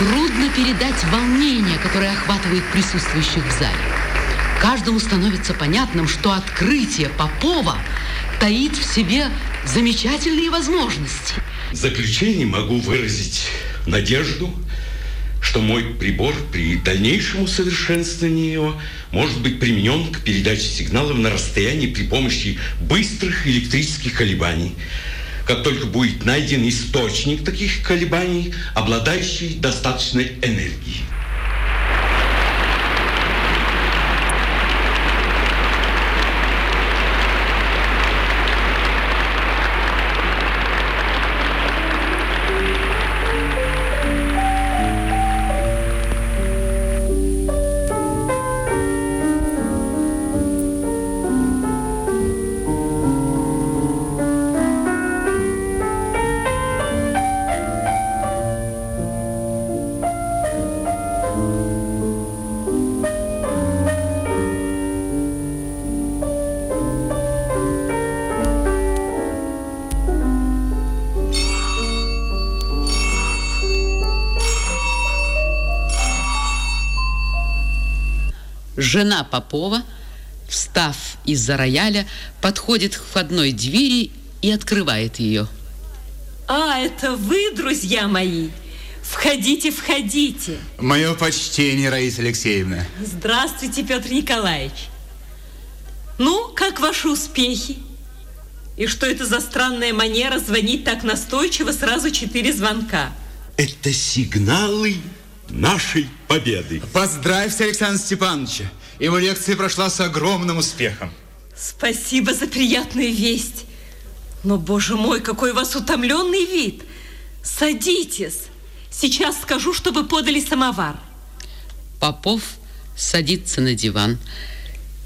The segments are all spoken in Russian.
Трудно передать волнение, которое охватывает присутствующих в зале. Каждому становится понятным, что открытие Попова таит в себе замечательные возможности. В заключение могу выразить надежду, что мой прибор при дальнейшем усовершенствовании его может быть применен к передаче сигналов на расстоянии при помощи быстрых электрических колебаний. Как только будет найден источник таких колебаний, обладающий достаточной энергией. Жена Попова, встав из-за рояля, подходит к входной двери и открывает ее. А, это вы, друзья мои? Входите, входите. Мое почтение, Раиса Алексеевна. Здравствуйте, Петр Николаевич. Ну, как ваши успехи? И что это за странная манера звонить так настойчиво сразу четыре звонка? Это сигналы нашей победы. Поздравьте Александра Степановича. Его лекция прошла с огромным успехом. Спасибо за приятную весть. Но, боже мой, какой у вас утомленный вид. Садитесь. Сейчас скажу, чтобы подали самовар. Попов садится на диван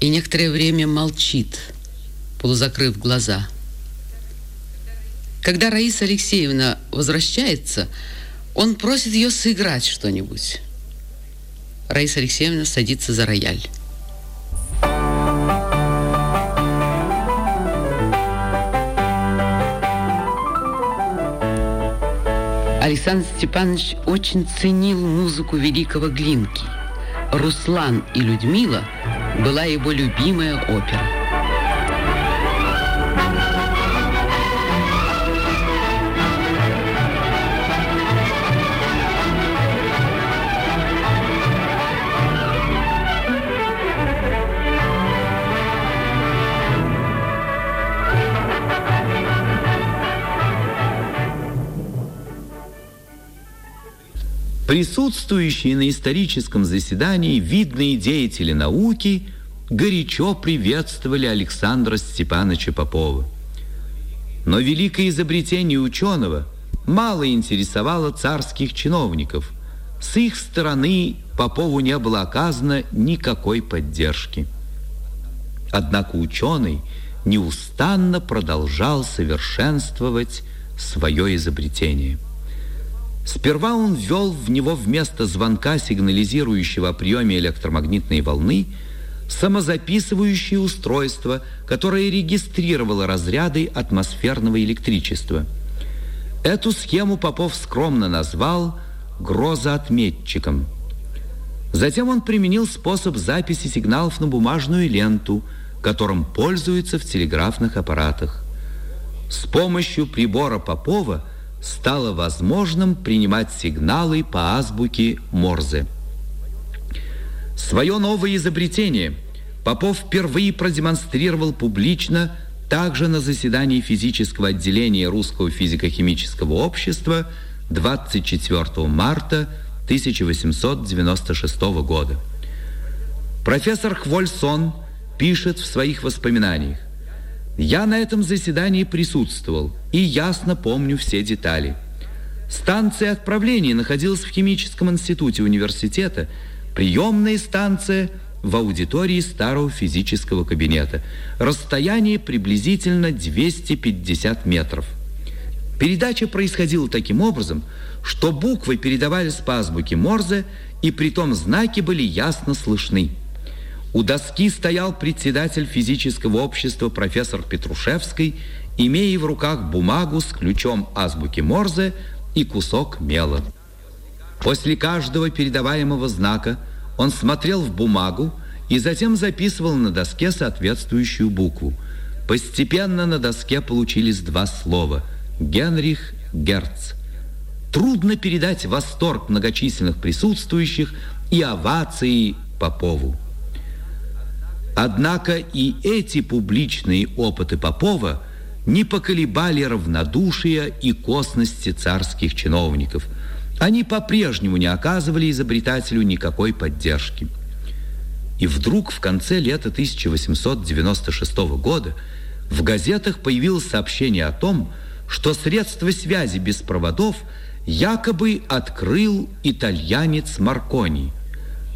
и некоторое время молчит, полузакрыв глаза. Когда Раиса Алексеевна возвращается, он просит ее сыграть что-нибудь. Раиса Алексеевна садится за рояль. Александр Степанович очень ценил музыку великого Глинки. «Руслан и Людмила» была его любимая опера. Присутствующие на историческом заседании видные деятели науки горячо приветствовали Александра Степановича Попова. Но великое изобретение ученого мало интересовало царских чиновников. С их стороны Попову не было оказано никакой поддержки. Однако ученый неустанно продолжал совершенствовать свое изобретение – Сперва он ввел в него вместо звонка, сигнализирующего о приеме электромагнитной волны, самозаписывающее устройство, которое регистрировало разряды атмосферного электричества. Эту схему Попов скромно назвал грозоотметчиком. Затем он применил способ записи сигналов на бумажную ленту, которым пользуются в телеграфных аппаратах. С помощью прибора Попова – стало возможным принимать сигналы по азбуке Морзе. Свое новое изобретение Попов впервые продемонстрировал публично также на заседании физического отделения Русского физико-химического общества 24 марта 1896 года. Профессор Хвольсон пишет в своих воспоминаниях. Я на этом заседании присутствовал и ясно помню все детали. Станция отправления находилась в химическом институте университета, приемная станция в аудитории старого физического кабинета. Расстояние приблизительно 250 метров. Передача происходила таким образом, что буквы передавались по азбуке Морзе, и притом знаки были ясно слышны. У доски стоял председатель физического общества профессор Петрушевский, имея в руках бумагу с ключом азбуки Морзе и кусок мела. После каждого передаваемого знака он смотрел в бумагу и затем записывал на доске соответствующую букву. Постепенно на доске получились два слова «Генрих Герц». Трудно передать восторг многочисленных присутствующих и овации Попову. Однако и эти публичные опыты Попова не поколебали равнодушия и косности царских чиновников. Они по-прежнему не оказывали изобретателю никакой поддержки. И вдруг в конце лета 1896 года в газетах появилось сообщение о том, что средства связи без проводов якобы открыл итальянец Маркони.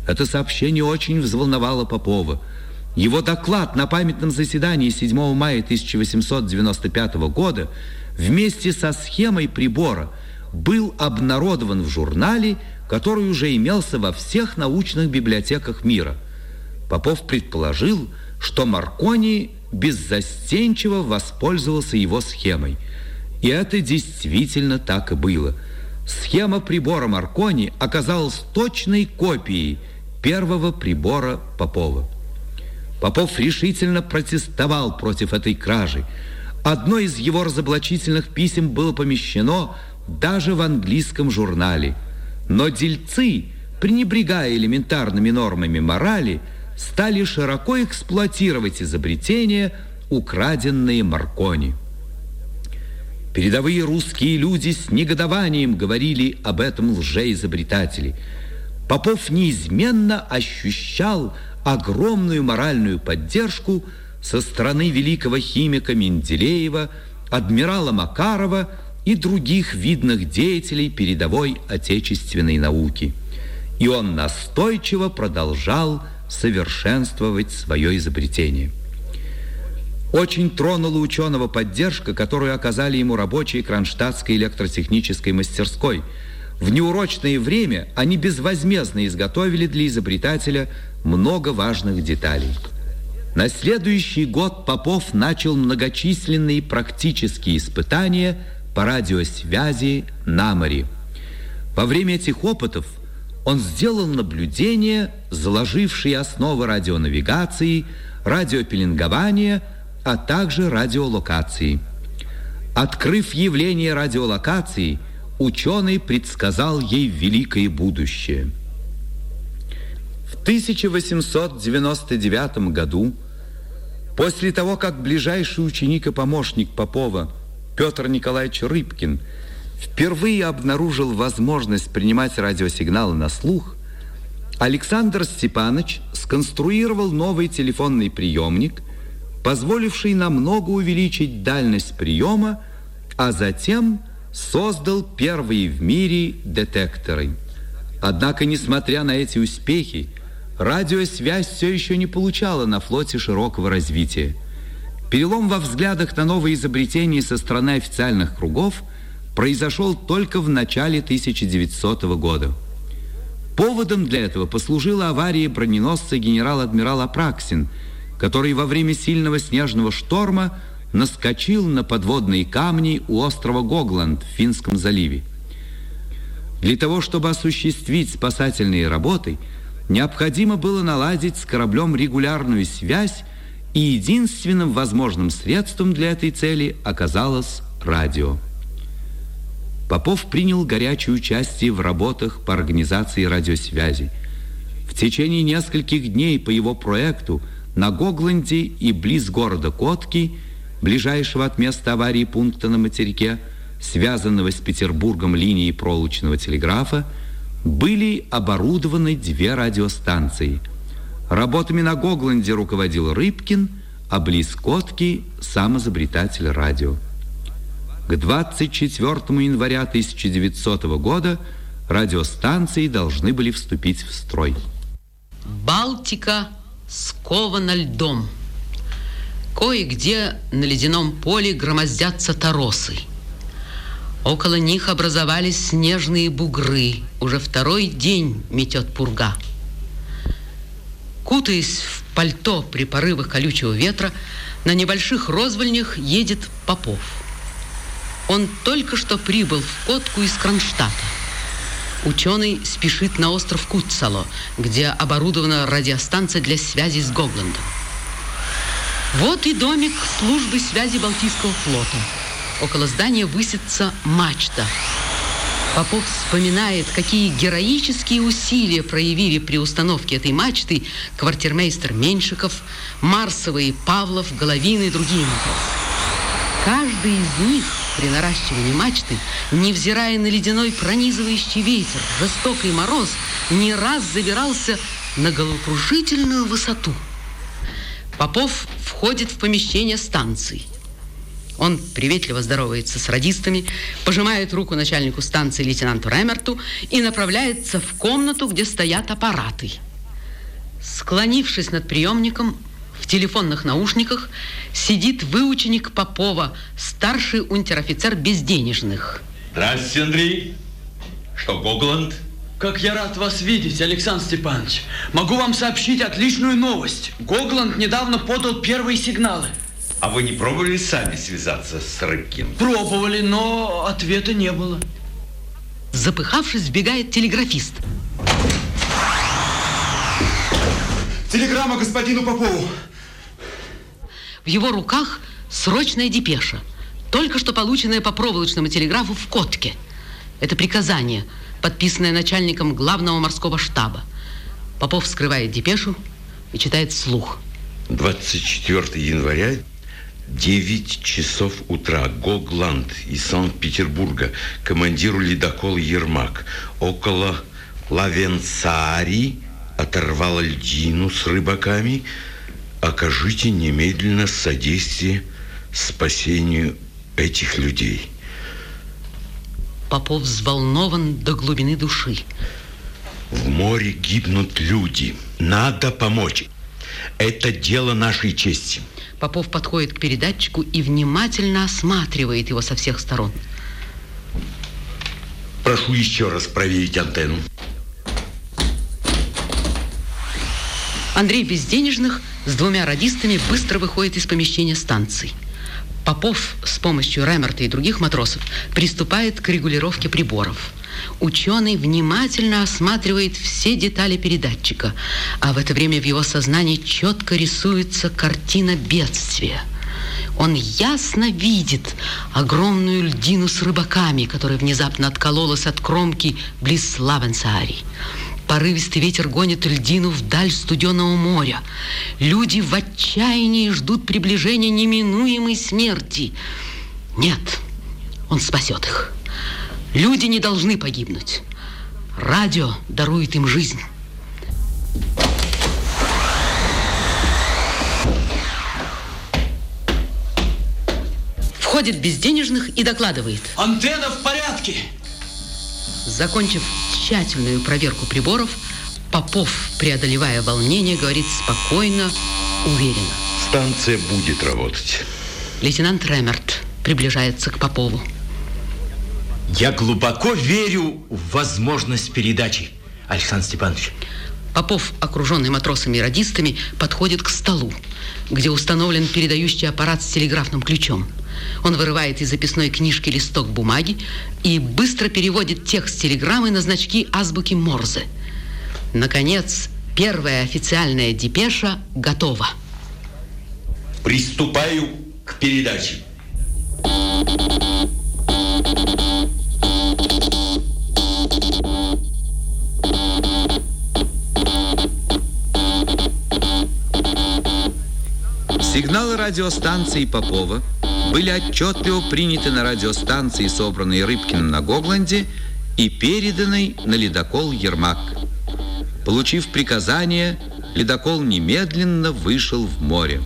Это сообщение очень взволновало Попова – его доклад на памятном заседании 7 мая 1895 года вместе со схемой прибора был обнародован в журнале, который уже имелся во всех научных библиотеках мира. Попов предположил, что Маркони беззастенчиво воспользовался его схемой. И это действительно так и было. Схема прибора Маркони оказалась точной копией первого прибора Попова. Попов решительно протестовал против этой кражи. Одно из его разоблачительных писем было помещено даже в английском журнале. Но дельцы, пренебрегая элементарными нормами морали, стали широко эксплуатировать изобретения, украденные Маркони. Передовые русские люди с негодованием говорили об этом лжеизобретателе. Попов неизменно ощущал, огромную моральную поддержку со стороны великого химика Менделеева, адмирала Макарова и других видных деятелей передовой отечественной науки. И он настойчиво продолжал совершенствовать свое изобретение. Очень тронула ученого поддержка, которую оказали ему рабочие Кронштадтской электротехнической мастерской – в неурочное время они безвозмездно изготовили для изобретателя много важных деталей. На следующий год Попов начал многочисленные практические испытания по радиосвязи на море. Во время этих опытов он сделал наблюдения, заложившие основы радионавигации, радиопеленгования, а также радиолокации. Открыв явление радиолокации – ученый предсказал ей великое будущее. В 1899 году, после того, как ближайший ученик и помощник Попова Петр Николаевич Рыбкин впервые обнаружил возможность принимать радиосигналы на слух, Александр Степанович сконструировал новый телефонный приемник, позволивший намного увеличить дальность приема, а затем – создал первые в мире детекторы. Однако, несмотря на эти успехи, радиосвязь все еще не получала на флоте широкого развития. Перелом во взглядах на новые изобретения со стороны официальных кругов произошел только в начале 1900 года. Поводом для этого послужила авария броненосца генерал-адмирал Апраксин, который во время сильного снежного шторма – наскочил на подводные камни у острова Гогланд в Финском заливе. Для того, чтобы осуществить спасательные работы, необходимо было наладить с кораблем регулярную связь, и единственным возможным средством для этой цели оказалось радио. Попов принял горячее участие в работах по организации радиосвязи. В течение нескольких дней по его проекту на Гогленде и близ города Котки – ближайшего от места аварии пункта на материке, связанного с Петербургом линией проволочного телеграфа, были оборудованы две радиостанции. Работами на Гогленде руководил Рыбкин, а близ Котки – сам изобретатель радио. К 24 января 1900 года радиостанции должны были вступить в строй. Балтика скована льдом. Кое-где на ледяном поле громоздятся торосы. Около них образовались снежные бугры. Уже второй день метет пурга. Кутаясь в пальто при порывах колючего ветра, на небольших розвольнях едет Попов. Он только что прибыл в Котку из Кронштадта. Ученый спешит на остров Кутсало, где оборудована радиостанция для связи с Гогландом. Вот и домик службы связи Балтийского флота. Около здания высится мачта. Попов вспоминает, какие героические усилия проявили при установке этой мачты квартирмейстер Меньшиков, Марсовый, Павлов, Головин и другие матросы. Каждый из них при наращивании мачты, невзирая на ледяной пронизывающий ветер, жестокий мороз, не раз забирался на головокружительную высоту. Попов входит в помещение станции. Он приветливо здоровается с радистами, пожимает руку начальнику станции лейтенанту Ремерту и направляется в комнату, где стоят аппараты. Склонившись над приемником, в телефонных наушниках сидит выученик Попова, старший унтер-офицер безденежных. Здравствуйте, Андрей. Что, Гогланд? Как я рад вас видеть, Александр Степанович. Могу вам сообщить отличную новость. Гогланд недавно подал первые сигналы. А вы не пробовали сами связаться с Рыбкиным? Пробовали, но ответа не было. Запыхавшись, сбегает телеграфист. Телеграмма господину Попову. В его руках срочная депеша, только что полученная по проволочному телеграфу в Котке. Это приказание, подписанное начальником главного морского штаба. Попов вскрывает депешу и читает вслух. 24 января 9 часов утра. Гогланд из Санкт-Петербурга. Командиру ледокола Ермак. Около Лавенцари оторвал льдину с рыбаками – окажите немедленно содействие спасению этих людей. Попов взволнован до глубины души. В море гибнут люди. Надо помочь. Это дело нашей чести. Попов подходит к передатчику и внимательно осматривает его со всех сторон. Прошу еще раз проверить антенну. Андрей Безденежных с двумя радистами быстро выходит из помещения станции. Попов с помощью Ремерта и других матросов приступает к регулировке приборов. Ученый внимательно осматривает все детали передатчика, а в это время в его сознании четко рисуется картина бедствия. Он ясно видит огромную льдину с рыбаками, которая внезапно откололась от кромки близ Лавенсаари. Порывистый ветер гонит льдину вдаль студеного моря. Люди в отчаянии ждут приближения неминуемой смерти. Нет, он спасет их. Люди не должны погибнуть. Радио дарует им жизнь. Входит безденежных и докладывает. Антенна в порядке. Закончив тщательную проверку приборов, Попов, преодолевая волнение, говорит спокойно, уверенно. Станция будет работать. Лейтенант Ремерт приближается к Попову. Я глубоко верю в возможность передачи, Александр Степанович. Попов, окруженный матросами и радистами, подходит к столу, где установлен передающий аппарат с телеграфным ключом. Он вырывает из записной книжки листок бумаги и быстро переводит текст телеграммы на значки азбуки Морзе. Наконец, первая официальная депеша готова. Приступаю к передаче. Сигналы радиостанции Попова были отчетливо приняты на радиостанции, собранной Рыбкиным на Гогланде, и переданы на ледокол «Ермак». Получив приказание, ледокол немедленно вышел в море.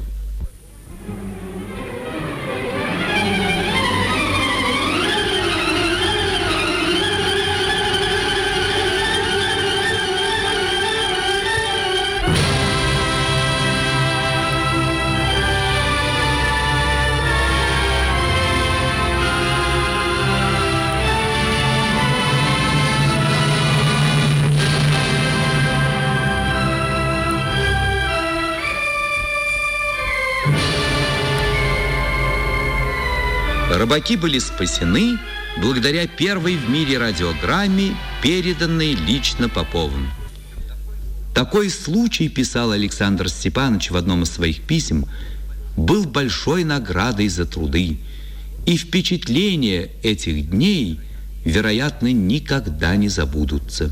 Рыбаки были спасены благодаря первой в мире радиограмме переданные лично Поповым. Такой случай, писал Александр Степанович в одном из своих писем, был большой наградой за труды, и впечатления этих дней, вероятно, никогда не забудутся.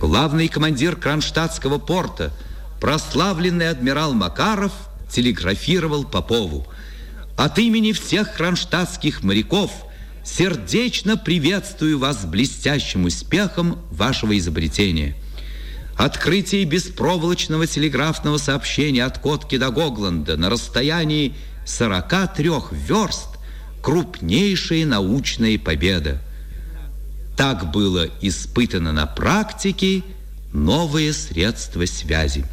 Главный командир Кронштадтского порта, прославленный адмирал Макаров, телеграфировал Попову. От имени всех кронштадтских моряков сердечно приветствую вас блестящим успехом вашего изобретения. Открытие беспроволочного телеграфного сообщения от Котки до Гогланда на расстоянии 43 верст – крупнейшая научная победа. Так было испытано на практике новые средства связи.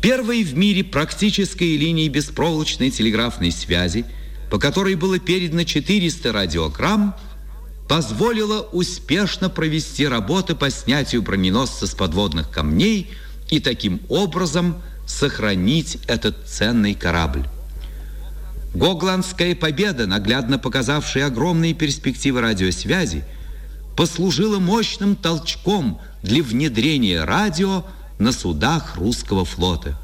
Первой в мире практической линии беспроволочной телеграфной связи, по которой было передано 400 радиограмм, позволила успешно провести работы по снятию броненосца с подводных камней и таким образом сохранить этот ценный корабль. Гогландская победа, наглядно показавшая огромные перспективы радиосвязи, послужила мощным толчком для внедрения радио на судах русского флота.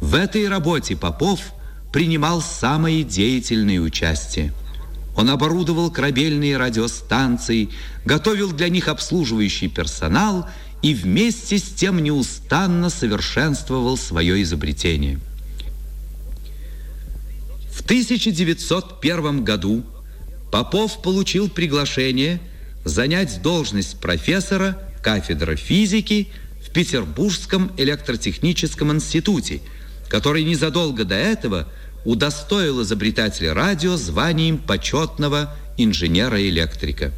В этой работе Попов принимал самое деятельное участие. Он оборудовал корабельные радиостанции, готовил для них обслуживающий персонал и вместе с тем неустанно совершенствовал свое изобретение. В 1901 году Попов получил приглашение занять должность профессора кафедры физики в Петербургском электротехническом институте, который незадолго до этого удостоил изобретателя радио званием почетного инженера-электрика.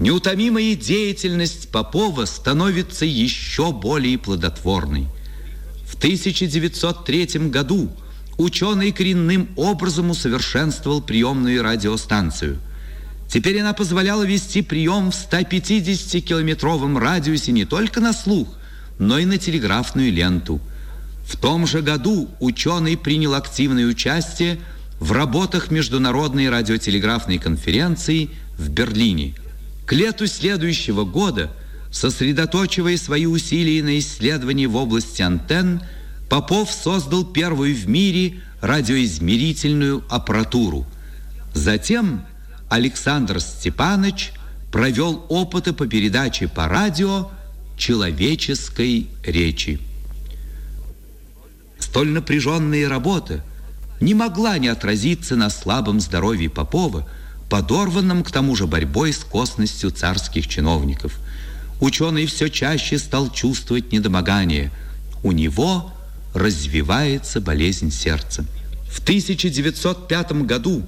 Неутомимая деятельность Попова становится еще более плодотворной. В 1903 году ученый коренным образом усовершенствовал приемную радиостанцию – Теперь она позволяла вести прием в 150-километровом радиусе не только на слух, но и на телеграфную ленту. В том же году ученый принял активное участие в работах Международной радиотелеграфной конференции в Берлине. К лету следующего года, сосредоточивая свои усилия на исследовании в области антенн, Попов создал первую в мире радиоизмерительную аппаратуру. Затем Александр Степанович провел опыты по передаче по радио человеческой речи. Столь напряженная работа не могла не отразиться на слабом здоровье Попова, подорванном к тому же борьбой с косностью царских чиновников. Ученый все чаще стал чувствовать недомогание. У него развивается болезнь сердца. В 1905 году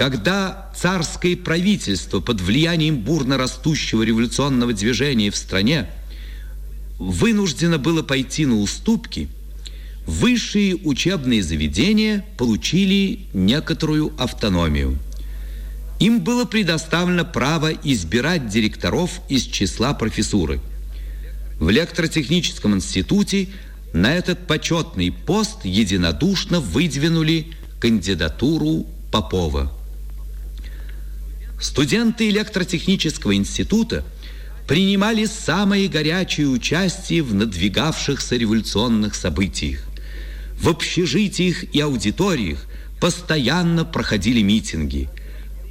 когда царское правительство под влиянием бурно растущего революционного движения в стране вынуждено было пойти на уступки, высшие учебные заведения получили некоторую автономию. Им было предоставлено право избирать директоров из числа профессуры. В электротехническом институте на этот почетный пост единодушно выдвинули кандидатуру Попова. Студенты электротехнического института принимали самое горячее участие в надвигавшихся революционных событиях. В общежитиях и аудиториях постоянно проходили митинги.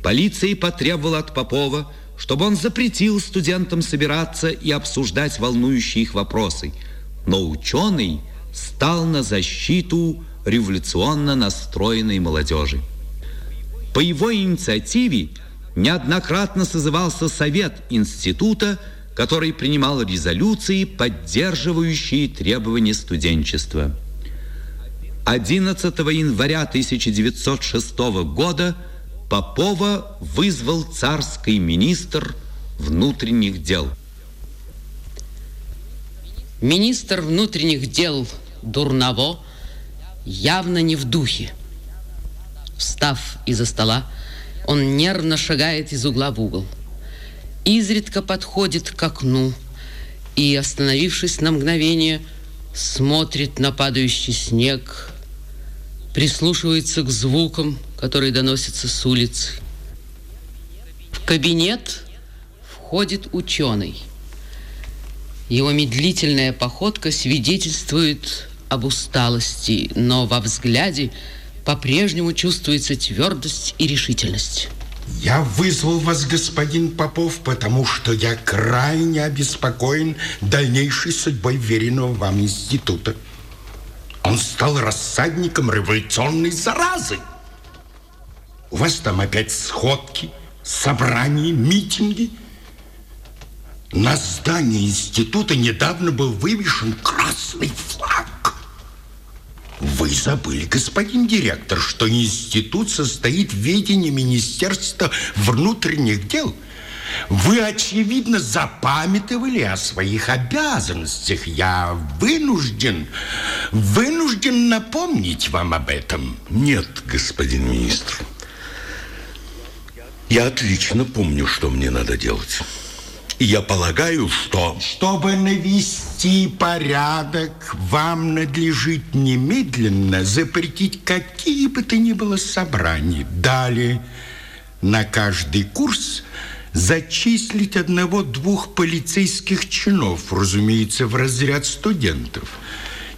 Полиция потребовала от Попова, чтобы он запретил студентам собираться и обсуждать волнующие их вопросы. Но ученый стал на защиту революционно настроенной молодежи. По его инициативе неоднократно созывался совет института, который принимал резолюции, поддерживающие требования студенчества. 11 января 1906 года Попова вызвал царский министр внутренних дел. Министр внутренних дел Дурново явно не в духе. Встав из-за стола, он нервно шагает из угла в угол. Изредка подходит к окну и, остановившись на мгновение, смотрит на падающий снег, прислушивается к звукам, которые доносятся с улицы. В кабинет входит ученый. Его медлительная походка свидетельствует об усталости, но во взгляде по-прежнему чувствуется твердость и решительность. Я вызвал вас, господин Попов, потому что я крайне обеспокоен дальнейшей судьбой веренного вам института. Он стал рассадником революционной заразы. У вас там опять сходки, собрания, митинги. На здании института недавно был вывешен красный флаг. Вы забыли, господин директор, что институт состоит в ведении Министерства внутренних дел. Вы, очевидно, запамятовали о своих обязанностях. Я вынужден, вынужден напомнить вам об этом. Нет, господин министр. Я отлично помню, что мне надо делать. И я полагаю, что... Чтобы навести порядок, вам надлежит немедленно запретить какие бы то ни было собрания. Далее на каждый курс зачислить одного-двух полицейских чинов, разумеется, в разряд студентов.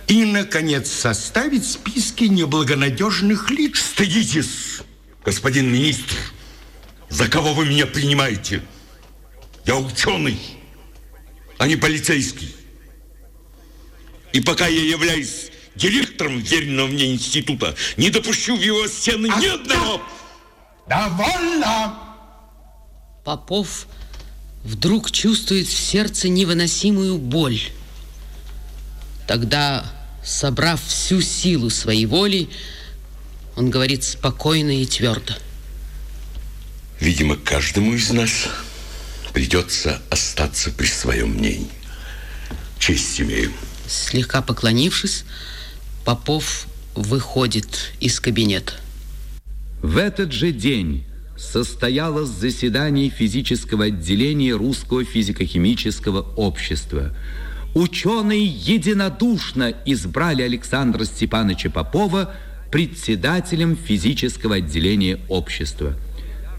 И, наконец, составить списки неблагонадежных лиц. Стыдитесь, господин министр. За кого вы меня принимаете? Я ученый, а не полицейский. И пока я являюсь директором веренного мне института, не допущу в его стены а ни одного... Довольно! Попов вдруг чувствует в сердце невыносимую боль. Тогда, собрав всю силу своей воли, он говорит спокойно и твердо. Видимо, каждому из нас придется остаться при своем мнении. Честь имею. Слегка поклонившись, Попов выходит из кабинета. В этот же день состоялось заседание физического отделения Русского физико-химического общества. Ученые единодушно избрали Александра Степановича Попова председателем физического отделения общества.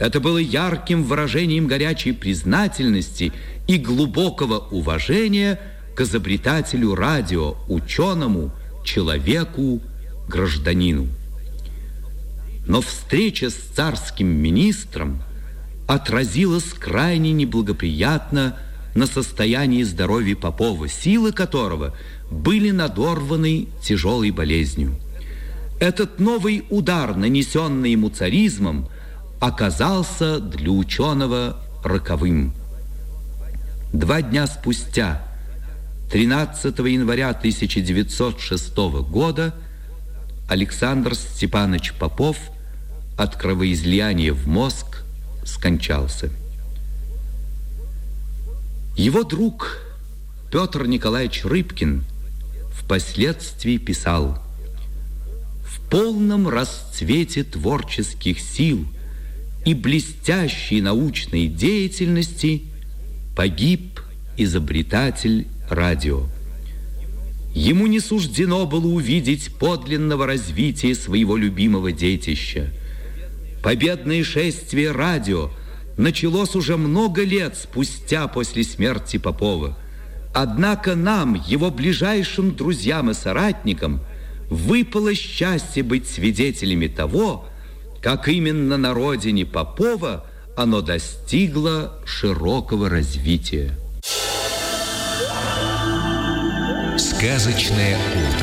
Это было ярким выражением горячей признательности и глубокого уважения к изобретателю радио, ученому, человеку, гражданину. Но встреча с царским министром отразилась крайне неблагоприятно на состоянии здоровья Попова, силы которого были надорваны тяжелой болезнью. Этот новый удар, нанесенный ему царизмом, оказался для ученого роковым. Два дня спустя, 13 января 1906 года, Александр Степанович Попов от кровоизлияния в мозг скончался. Его друг Петр Николаевич Рыбкин впоследствии писал «В полном расцвете творческих сил и блестящей научной деятельности погиб изобретатель радио. Ему не суждено было увидеть подлинного развития своего любимого детища. Победное шествие радио началось уже много лет спустя после смерти Попова. Однако нам, его ближайшим друзьям и соратникам, выпало счастье быть свидетелями того, как именно на родине Попова оно достигло широкого развития. Сказочное утро.